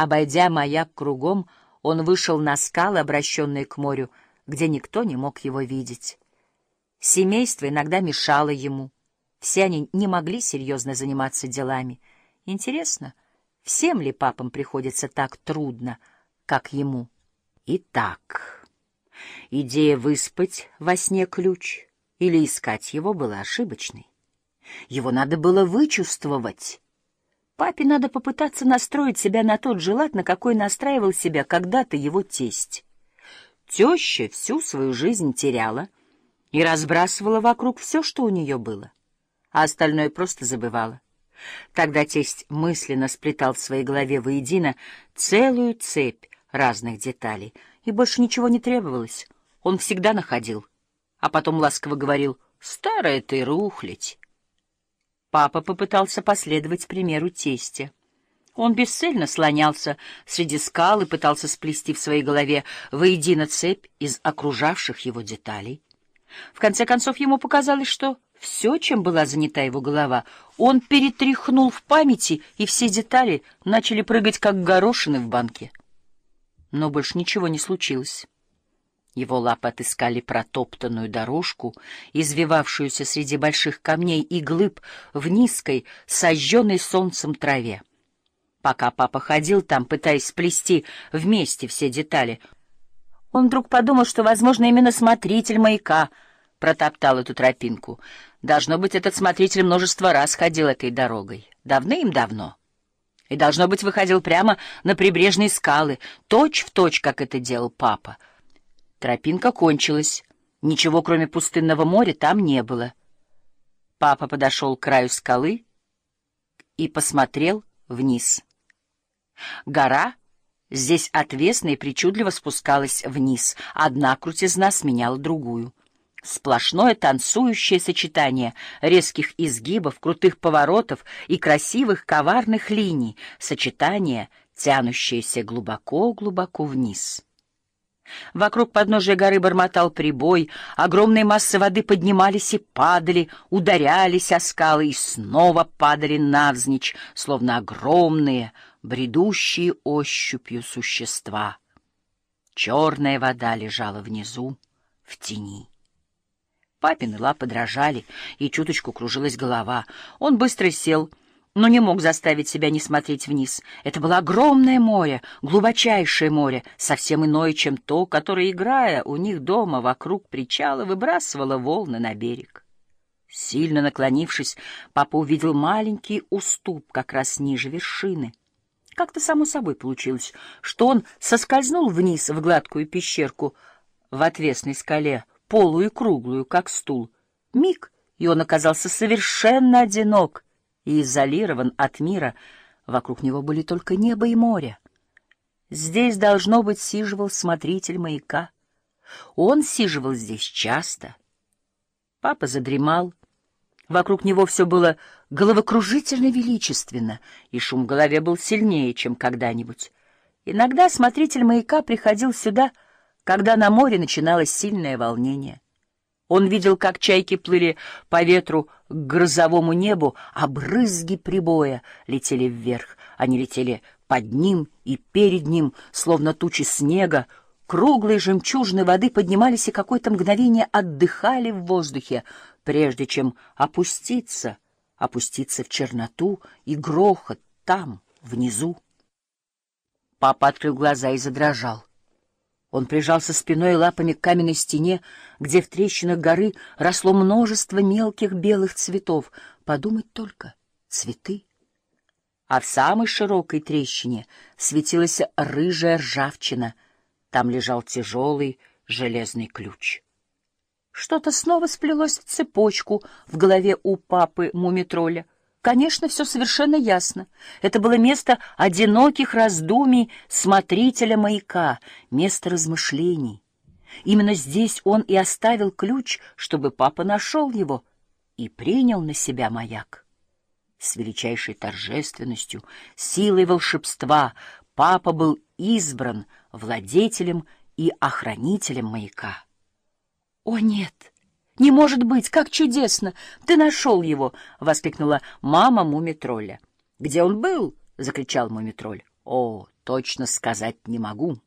Обойдя маяк кругом, он вышел на скалы, обращенные к морю, где никто не мог его видеть. Семейство иногда мешало ему. Все они не могли серьезно заниматься делами. Интересно, всем ли папам приходится так трудно, как ему? Итак, идея выспать во сне ключ или искать его была ошибочной. Его надо было вычувствовать. Папе надо попытаться настроить себя на тот же лад, на какой настраивал себя когда-то его тесть. Теща всю свою жизнь теряла и разбрасывала вокруг все, что у нее было, а остальное просто забывала. Тогда тесть мысленно сплетал в своей голове воедино целую цепь разных деталей, и больше ничего не требовалось. Он всегда находил, а потом ласково говорил «Старая ты рухлядь». Папа попытался последовать примеру тестя. Он бесцельно слонялся среди скал и пытался сплести в своей голове воедино цепь из окружавших его деталей. В конце концов, ему показалось, что все, чем была занята его голова, он перетряхнул в памяти, и все детали начали прыгать, как горошины в банке. Но больше ничего не случилось. Его лапы отыскали протоптанную дорожку, извивавшуюся среди больших камней и глыб в низкой, сожженной солнцем траве. Пока папа ходил там, пытаясь сплести вместе все детали, он вдруг подумал, что, возможно, именно смотритель маяка протоптал эту тропинку. Должно быть, этот смотритель множество раз ходил этой дорогой. Давным-давно. И, должно быть, выходил прямо на прибрежные скалы, точь-в-точь, точь, как это делал папа — Тропинка кончилась. Ничего, кроме пустынного моря, там не было. Папа подошел к краю скалы и посмотрел вниз. Гора здесь отвесно и причудливо спускалась вниз. Одна крутизна сменяла другую. Сплошное танцующее сочетание резких изгибов, крутых поворотов и красивых коварных линий, сочетание, тянущееся глубоко-глубоко вниз. Вокруг подножия горы бормотал прибой, огромные массы воды поднимались и падали, ударялись о скалы и снова падали навзничь, словно огромные, бредущие ощупью существа. Черная вода лежала внизу, в тени. Папины лапы дрожали, и чуточку кружилась голова. Он быстро сел — но не мог заставить себя не смотреть вниз. Это было огромное море, глубочайшее море, совсем иное, чем то, которое, играя у них дома вокруг причала, выбрасывало волны на берег. Сильно наклонившись, папа увидел маленький уступ как раз ниже вершины. Как-то само собой получилось, что он соскользнул вниз в гладкую пещерку в отвесной скале, полую и круглую, как стул. Миг, и он оказался совершенно одинок — и изолирован от мира, вокруг него были только небо и море. Здесь, должно быть, сиживал смотритель маяка. Он сиживал здесь часто. Папа задремал. Вокруг него все было головокружительно величественно, и шум в голове был сильнее, чем когда-нибудь. Иногда смотритель маяка приходил сюда, когда на море начиналось сильное волнение — он видел, как чайки плыли по ветру к грозовому небу, а брызги прибоя летели вверх. Они летели под ним и перед ним, словно тучи снега. Круглые жемчужины воды поднимались и какое-то мгновение отдыхали в воздухе, прежде чем опуститься, опуститься в черноту и грохот там, внизу. Папа открыл глаза и задрожал. Он прижался спиной и лапами к каменной стене, где в трещинах горы росло множество мелких белых цветов. Подумать только — цветы. А в самой широкой трещине светилась рыжая ржавчина. Там лежал тяжелый железный ключ. Что-то снова сплелось в цепочку в голове у папы Мумитроля — Конечно, все совершенно ясно. Это было место одиноких раздумий смотрителя маяка, место размышлений. Именно здесь он и оставил ключ, чтобы папа нашел его и принял на себя маяк. С величайшей торжественностью, силой волшебства папа был избран владетелем и охранителем маяка. О, нет! «Не может быть! Как чудесно! Ты нашел его!» — воскликнула мама Мумитролля. «Где он был?» — закричал Мумитроль. О, точно сказать не могу.